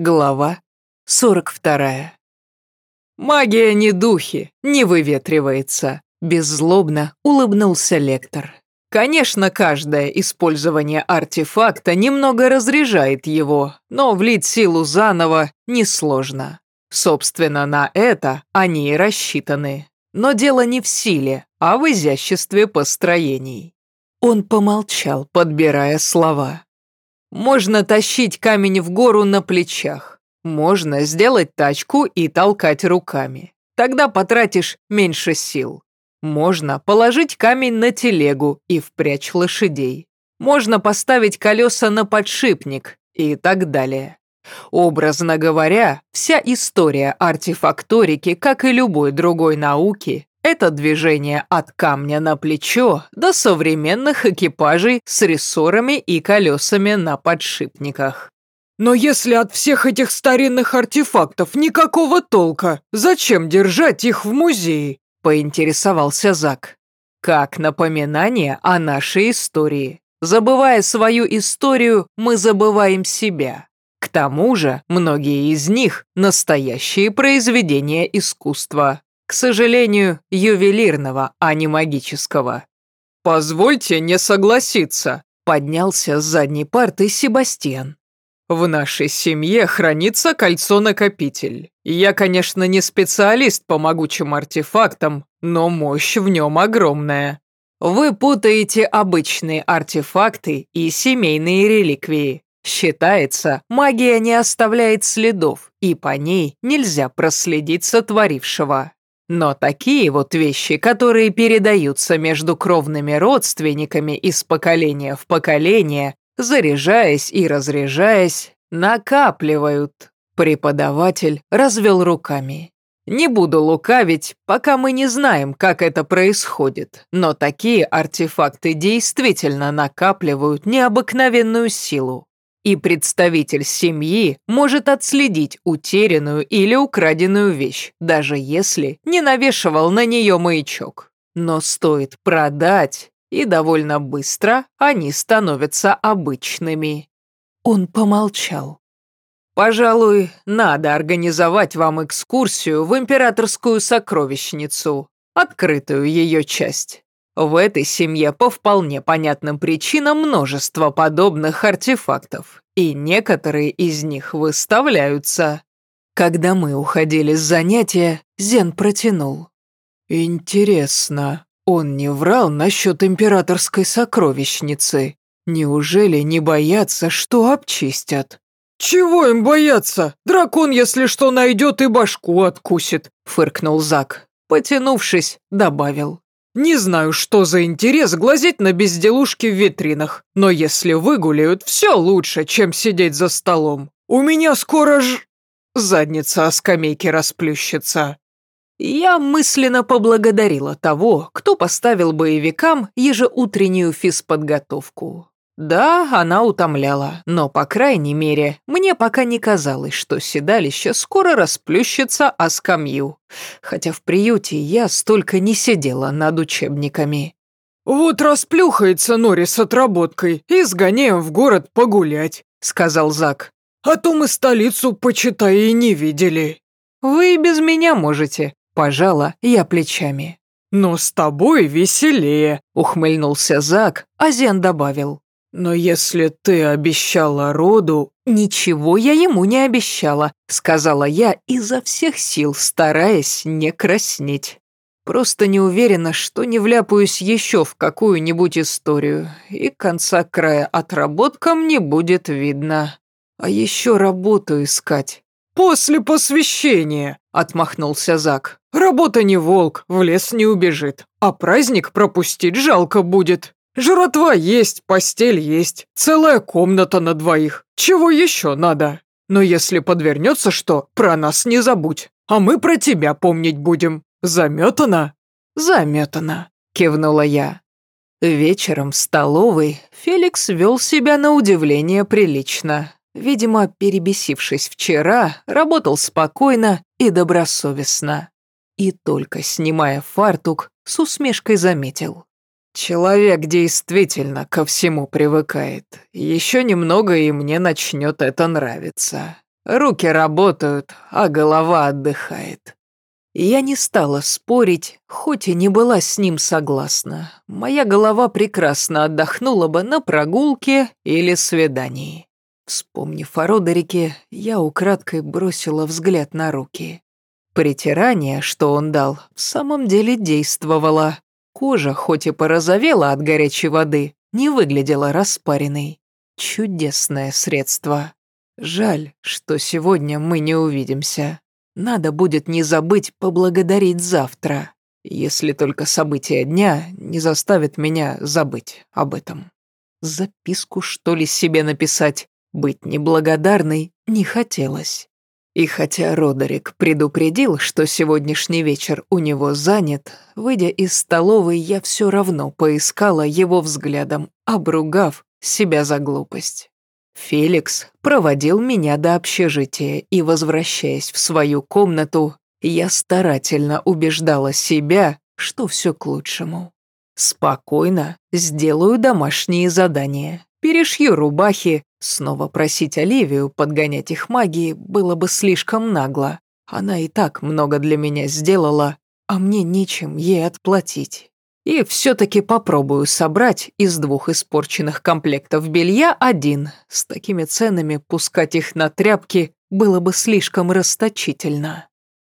Глава 42. «Магия не духи, не выветривается», – беззлобно улыбнулся лектор. Конечно, каждое использование артефакта немного разряжает его, но влить силу заново несложно. Собственно, на это они и рассчитаны. Но дело не в силе, а в изяществе построений. Он помолчал, подбирая слова. Можно тащить камень в гору на плечах. Можно сделать тачку и толкать руками. Тогда потратишь меньше сил. Можно положить камень на телегу и впрячь лошадей. Можно поставить колеса на подшипник и так далее. Образно говоря, вся история артефакторики, как и любой другой науки, это движение от камня на плечо до современных экипажей с рессорами и колесами на подшипниках. Но если от всех этих старинных артефактов никакого толка, зачем держать их в музее? Поинтересовался Зак. Как напоминание о нашей истории. Забывая свою историю, мы забываем себя. К тому же, многие из них – настоящие произведения искусства. К сожалению, ювелирного, а не магического. «Позвольте не согласиться», — поднялся с задней парты Себастьян. «В нашей семье хранится кольцо-накопитель. Я, конечно, не специалист по могучим артефактам, но мощь в нем огромная». «Вы путаете обычные артефакты и семейные реликвии. Считается, магия не оставляет следов, и по ней нельзя проследить сотворившего. Но такие вот вещи, которые передаются между кровными родственниками из поколения в поколение, заряжаясь и разряжаясь, накапливают. Преподаватель развел руками. Не буду лукавить, пока мы не знаем, как это происходит, но такие артефакты действительно накапливают необыкновенную силу и представитель семьи может отследить утерянную или украденную вещь, даже если не навешивал на нее маячок. Но стоит продать, и довольно быстро они становятся обычными. Он помолчал. «Пожалуй, надо организовать вам экскурсию в императорскую сокровищницу, открытую ее часть. В этой семье по вполне понятным причинам множество подобных артефактов, и некоторые из них выставляются. Когда мы уходили с занятия, Зен протянул. «Интересно, он не врал насчет императорской сокровищницы? Неужели не боятся, что обчистят?» «Чего им бояться? Дракон, если что, найдет и башку откусит», — фыркнул Зак. Потянувшись, добавил. Не знаю, что за интерес глазеть на безделушки в витринах, но если выгуляют, все лучше, чем сидеть за столом. У меня скоро ж... задница о скамейке расплющится. Я мысленно поблагодарила того, кто поставил боевикам ежеутреннюю физподготовку. Да, она утомляла, но, по крайней мере, мне пока не казалось, что седалище скоро расплющится о скамью. Хотя в приюте я столько не сидела над учебниками. «Вот расплюхается Нори с отработкой и сгоняем в город погулять», — сказал Зак. «А то мы столицу, почитай, и не видели». «Вы и без меня можете», — пожала я плечами. «Но с тобой веселее», — ухмыльнулся Зак, а Зен добавил. «Но если ты обещала роду...» «Ничего я ему не обещала», — сказала я изо всех сил, стараясь не краснеть. Просто не уверена, что не вляпаюсь еще в какую-нибудь историю, и конца края отработкам не будет видно. А еще работу искать. «После посвящения», — отмахнулся Зак. «Работа не волк, в лес не убежит, а праздник пропустить жалко будет». Жратва есть, постель есть, целая комната на двоих. Чего еще надо? Но если подвернется что, про нас не забудь. А мы про тебя помнить будем. Заметана?» «Заметана», — кивнула я. Вечером в столовой Феликс вел себя на удивление прилично. Видимо, перебесившись вчера, работал спокойно и добросовестно. И только снимая фартук, с усмешкой заметил. Человек действительно ко всему привыкает. Еще немного, и мне начнет это нравиться. Руки работают, а голова отдыхает. Я не стала спорить, хоть и не была с ним согласна. Моя голова прекрасно отдохнула бы на прогулке или свидании. Вспомнив о Родерике, я украдкой бросила взгляд на руки. Притирание, что он дал, в самом деле действовало. Кожа, хоть и порозовела от горячей воды, не выглядела распаренной. Чудесное средство. Жаль, что сегодня мы не увидимся. Надо будет не забыть поблагодарить завтра, если только события дня не заставят меня забыть об этом. Записку, что ли, себе написать? Быть неблагодарной не хотелось. И хотя Родерик предупредил, что сегодняшний вечер у него занят, выйдя из столовой, я все равно поискала его взглядом, обругав себя за глупость. Феликс проводил меня до общежития, и, возвращаясь в свою комнату, я старательно убеждала себя, что все к лучшему. Спокойно сделаю домашние задания, перешью рубахи, снова просить Оливию подгонять их магией было бы слишком нагло. Она и так много для меня сделала, а мне нечем ей отплатить. И все-таки попробую собрать из двух испорченных комплектов белья один. С такими ценами пускать их на тряпки было бы слишком расточительно.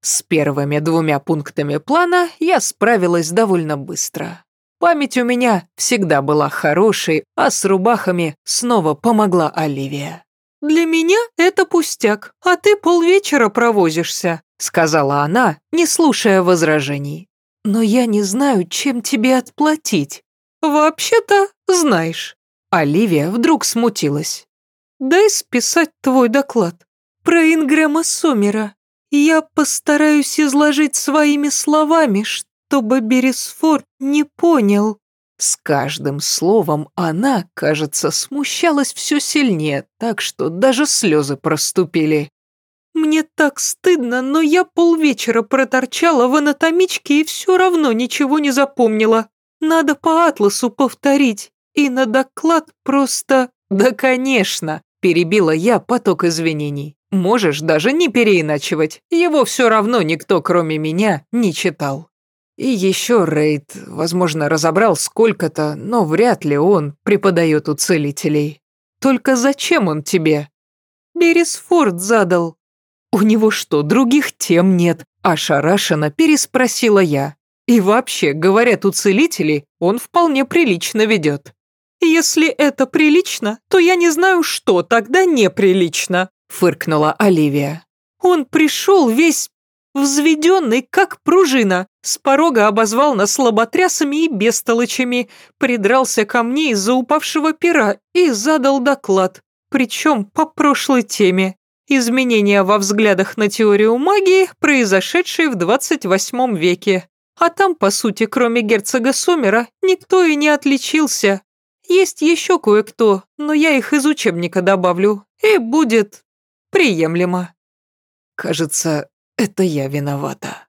С первыми двумя пунктами плана я справилась довольно быстро. Память у меня всегда была хорошей, а с рубахами снова помогла Оливия. «Для меня это пустяк, а ты полвечера провозишься», сказала она, не слушая возражений. «Но я не знаю, чем тебе отплатить». «Вообще-то знаешь». Оливия вдруг смутилась. «Дай списать твой доклад. Про Ингрэма Сомера. Я постараюсь изложить своими словами, чтобы Бересфорд не понял». С каждым словом она, кажется, смущалась все сильнее, так что даже слезы проступили. Мне так стыдно, но я полвечера проторчала в анатомичке и все равно ничего не запомнила. Надо по атласу повторить, и на доклад просто... Да, конечно, перебила я поток извинений. Можешь даже не переиначивать, его все равно никто, кроме меня, не читал. И еще Рейд, возможно, разобрал сколько-то, но вряд ли он преподает у целителей. Только зачем он тебе? Бересфорд задал. «У него что, других тем нет?» – ошарашенно переспросила я. «И вообще, говорят, у целителей он вполне прилично ведет». «Если это прилично, то я не знаю, что тогда неприлично», – фыркнула Оливия. «Он пришел весь взведенный, как пружина, с порога обозвал нас слаботрясами и бестолочами, придрался ко мне из-за упавшего пера и задал доклад, причем по прошлой теме. Изменения во взглядах на теорию магии, произошедшие в 28 веке. А там, по сути, кроме герцога Сомера, никто и не отличился. Есть еще кое-кто, но я их из учебника добавлю, и будет приемлемо. Кажется, это я виновата.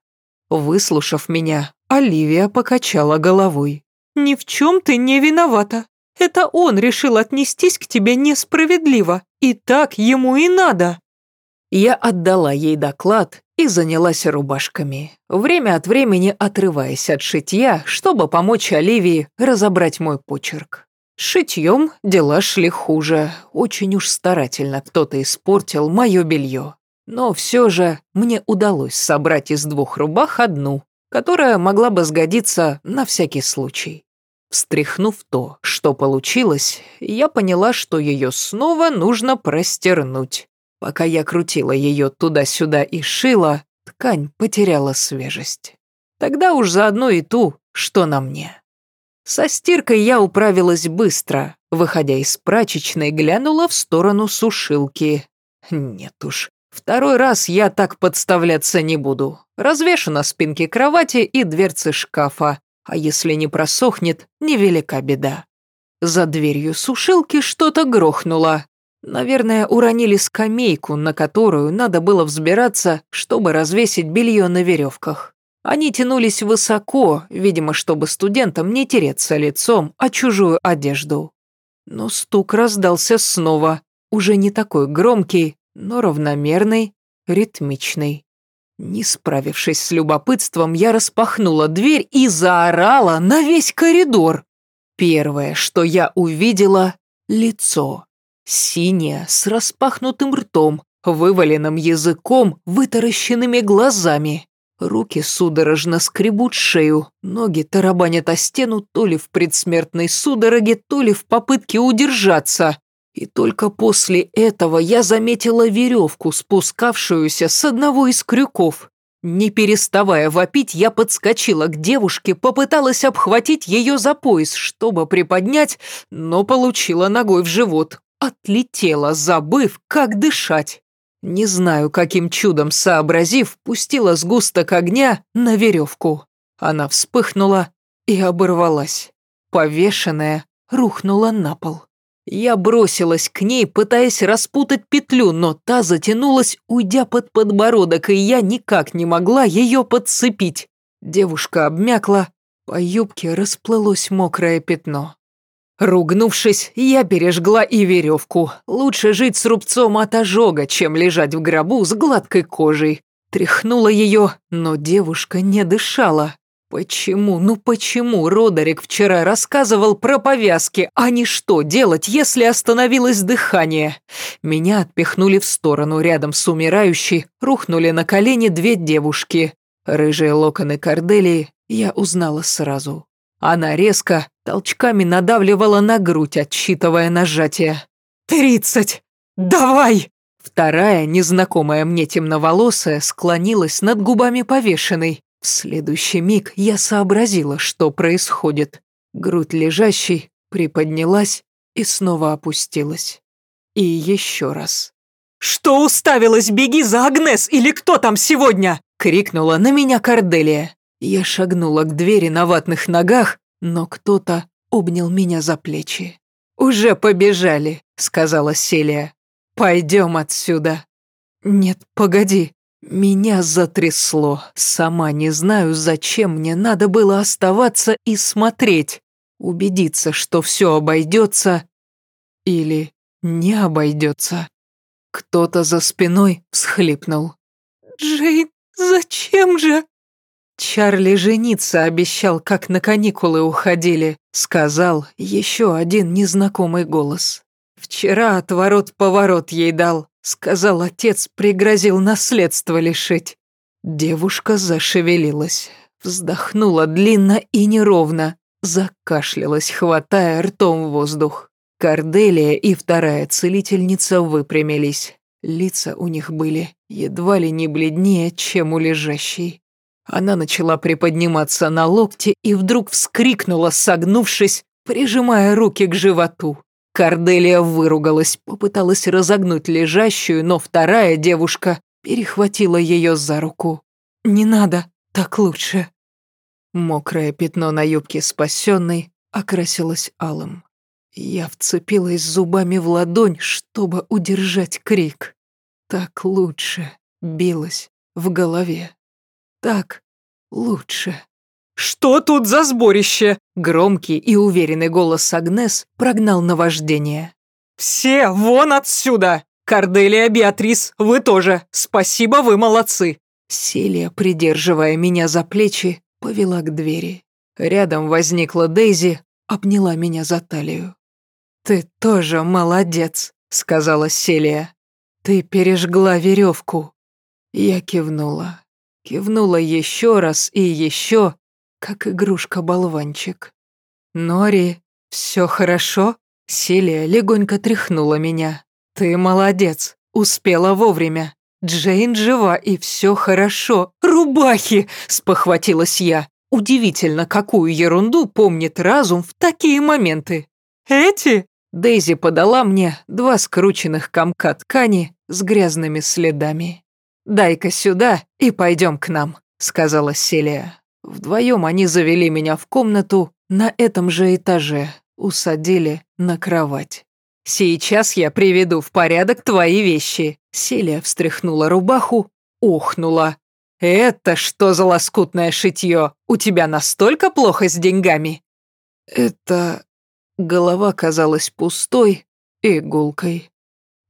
Выслушав меня, Оливия покачала головой. «Ни в чем ты не виновата. Это он решил отнестись к тебе несправедливо, и так ему и надо». Я отдала ей доклад и занялась рубашками, время от времени отрываясь от шитья, чтобы помочь Оливии разобрать мой почерк. С шитьем дела шли хуже, очень уж старательно кто-то испортил мое белье. Но все же мне удалось собрать из двух рубах одну, которая могла бы сгодиться на всякий случай. Встряхнув то, что получилось, я поняла, что ее снова нужно простернуть. Пока я крутила ее туда-сюда и шила, ткань потеряла свежесть. Тогда уж заодно и ту, что на мне. Со стиркой я управилась быстро. Выходя из прачечной, глянула в сторону сушилки. Нет уж, второй раз я так подставляться не буду. Развешу на спинке кровати и дверцы шкафа, а если не просохнет, невелика беда. За дверью сушилки что-то грохнуло. Наверное, уронили скамейку, на которую надо было взбираться, чтобы развесить белье на веревках. Они тянулись высоко, видимо, чтобы студентам не тереться лицом о чужую одежду. Но стук раздался снова, уже не такой громкий, но равномерный, ритмичный. Не справившись с любопытством, я распахнула дверь и заорала на весь коридор. Первое, что я увидела — лицо. Синее, с распахнутым ртом, вываленным языком, вытаращенными глазами. Руки судорожно скребут шею, ноги тарабанят о стену то ли в предсмертной судороге, то ли в попытке удержаться. И только после этого я заметила веревку, спускавшуюся с одного из крюков. Не переставая вопить, я подскочила к девушке, попыталась обхватить ее за пояс, чтобы приподнять, но получила ногой в живот. Отлетела, забыв, как дышать. Не знаю, каким чудом сообразив, пустила сгусток огня на веревку. Она вспыхнула и оборвалась. Повешенная рухнула на пол. Я бросилась к ней, пытаясь распутать петлю, но та затянулась, уйдя под подбородок, и я никак не могла ее подцепить. Девушка обмякла, по юбке расплылось мокрое пятно. Ругнувшись, я пережгла и веревку. Лучше жить с рубцом от ожога, чем лежать в гробу с гладкой кожей. Тряхнула ее, но девушка не дышала. Почему, ну почему Родерик вчера рассказывал про повязки, а не что делать, если остановилось дыхание? Меня отпихнули в сторону, рядом с умирающей, рухнули на колени две девушки. Рыжие локоны Корделии я узнала сразу. Она резко, толчками надавливала на грудь, отсчитывая нажатие. «Тридцать! Давай!» Вторая, незнакомая мне темноволосая, склонилась над губами повешенной. В следующий миг я сообразила, что происходит. Грудь лежащей приподнялась и снова опустилась. И еще раз. «Что уставилась? Беги за Агнес или кто там сегодня?» — крикнула на меня Корделия. Я шагнула к двери на ватных ногах, но кто-то обнял меня за плечи. «Уже побежали», — сказала Селия. «Пойдем отсюда». «Нет, погоди». Меня затрясло. Сама не знаю, зачем мне надо было оставаться и смотреть. Убедиться, что все обойдется или не обойдется. Кто-то за спиной всхлипнул. «Джейн, зачем же?» Чарли жениться обещал, как на каникулы уходили, сказал еще один незнакомый голос. Вчера отворот-поворот ей дал, сказал отец, пригрозил наследство лишить. Девушка зашевелилась, вздохнула длинно и неровно, закашлялась, хватая ртом воздух. Корделия и вторая целительница выпрямились. Лица у них были едва ли не бледнее, чем у лежащей. Она начала приподниматься на локте и вдруг вскрикнула, согнувшись, прижимая руки к животу. Корделия выругалась, попыталась разогнуть лежащую, но вторая девушка перехватила ее за руку. «Не надо, так лучше». Мокрое пятно на юбке спасенной окрасилось алым. Я вцепилась зубами в ладонь, чтобы удержать крик. Так лучше билась в голове. Так лучше. «Что тут за сборище?» Громкий и уверенный голос Агнес прогнал наваждение. «Все вон отсюда! Корделия, Беатрис, вы тоже! Спасибо, вы молодцы!» Селия, придерживая меня за плечи, повела к двери. Рядом возникла Дейзи, обняла меня за талию. «Ты тоже молодец», — сказала Селия. «Ты пережгла веревку». Я кивнула. Кивнула еще раз и еще, как игрушка-болванчик. «Нори, все хорошо?» Селия легонько тряхнула меня. «Ты молодец, успела вовремя. Джейн жива и все хорошо. Рубахи!» – спохватилась я. Удивительно, какую ерунду помнит разум в такие моменты. «Эти?» Дейзи подала мне два скрученных комка ткани с грязными следами. «Дай-ка сюда и пойдем к нам», — сказала Селия. Вдвоем они завели меня в комнату на этом же этаже, усадили на кровать. «Сейчас я приведу в порядок твои вещи». Селия встряхнула рубаху, охнула. «Это что за лоскутное шитье? У тебя настолько плохо с деньгами?» «Это...» Голова казалась пустой и гулкой.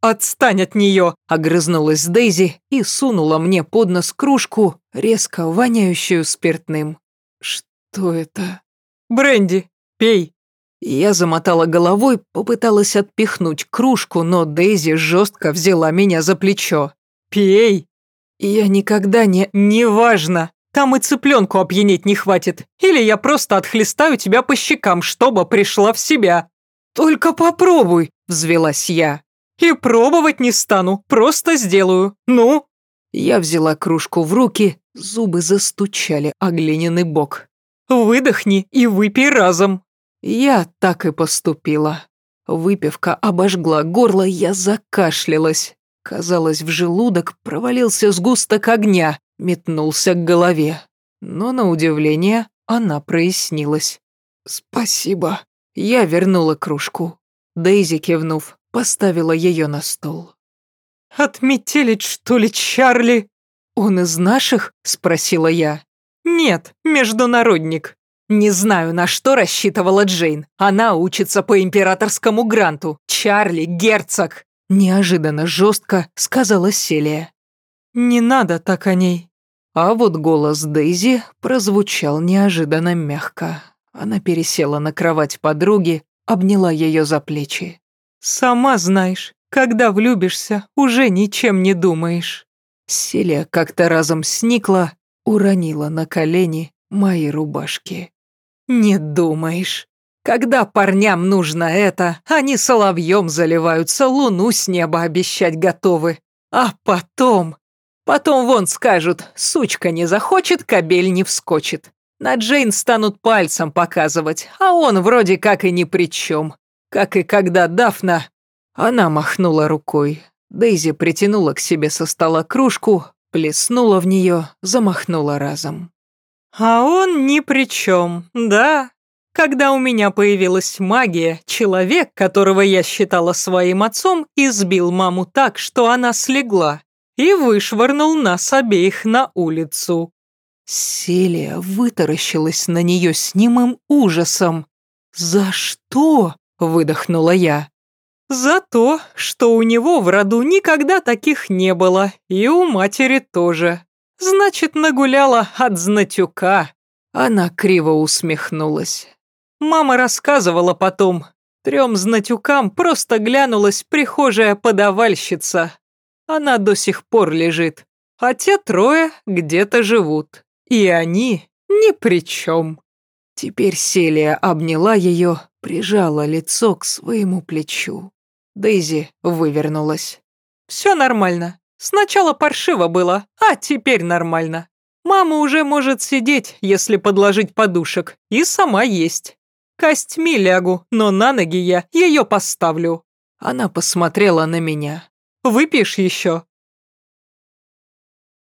«Отстань от нее!» – огрызнулась Дейзи и сунула мне под нос кружку, резко воняющую спиртным. «Что это?» «Бренди, пей!» Я замотала головой, попыталась отпихнуть кружку, но Дейзи жестко взяла меня за плечо. «Пей!» «Я никогда не...» «Неважно! Там и цыпленку опьянеть не хватит. Или я просто отхлестаю тебя по щекам, чтобы пришла в себя». «Только попробуй!» – взвелась я. «И пробовать не стану, просто сделаю. Ну?» Я взяла кружку в руки, зубы застучали о глиняный бок. «Выдохни и выпей разом!» Я так и поступила. Выпивка обожгла горло, я закашлялась. Казалось, в желудок провалился сгусток огня, метнулся к голове. Но, на удивление, она прояснилась. «Спасибо». Я вернула кружку. Дейзи, кивнув, поставила ее на стол. «Отметелить, что ли, Чарли?» «Он из наших?» – спросила я. «Нет, международник». Не знаю, на что рассчитывала Джейн. Она учится по императорскому гранту. Чарли – герцог. Неожиданно жестко сказала Селия. «Не надо так о ней». А вот голос Дейзи прозвучал неожиданно мягко. Она пересела на кровать подруги, обняла ее за плечи. «Сама знаешь, когда влюбишься, уже ничем не думаешь». Селия как-то разом сникла, уронила на колени мои рубашки. «Не думаешь. Когда парням нужно это, они соловьем заливаются, луну с неба обещать готовы. А потом... Потом вон скажут, сучка не захочет, кобель не вскочит. На Джейн станут пальцем показывать, а он вроде как и ни при чем. Как и когда Дафна... Она махнула рукой. Дейзи притянула к себе со стола кружку, плеснула в нее, замахнула разом. «А он ни при чем, да. Когда у меня появилась магия, человек, которого я считала своим отцом, избил маму так, что она слегла, и вышвырнул нас обеих на улицу». Селия вытаращилась на нее с немым ужасом. «За что?» – выдохнула я. «За то, что у него в роду никогда таких не было, и у матери тоже. Значит, нагуляла от знатюка». Она криво усмехнулась. Мама рассказывала потом. Трем знатюкам просто глянулась прихожая подавальщица. Она до сих пор лежит. А те трое где-то живут. И они ни при чем. Теперь Селия обняла ее, прижала лицо к своему плечу. Дейзи вывернулась. «Все нормально. Сначала паршиво было, а теперь нормально. Мама уже может сидеть, если подложить подушек, и сама есть. Костьми лягу, но на ноги я ее поставлю». Она посмотрела на меня. «Выпьешь еще?»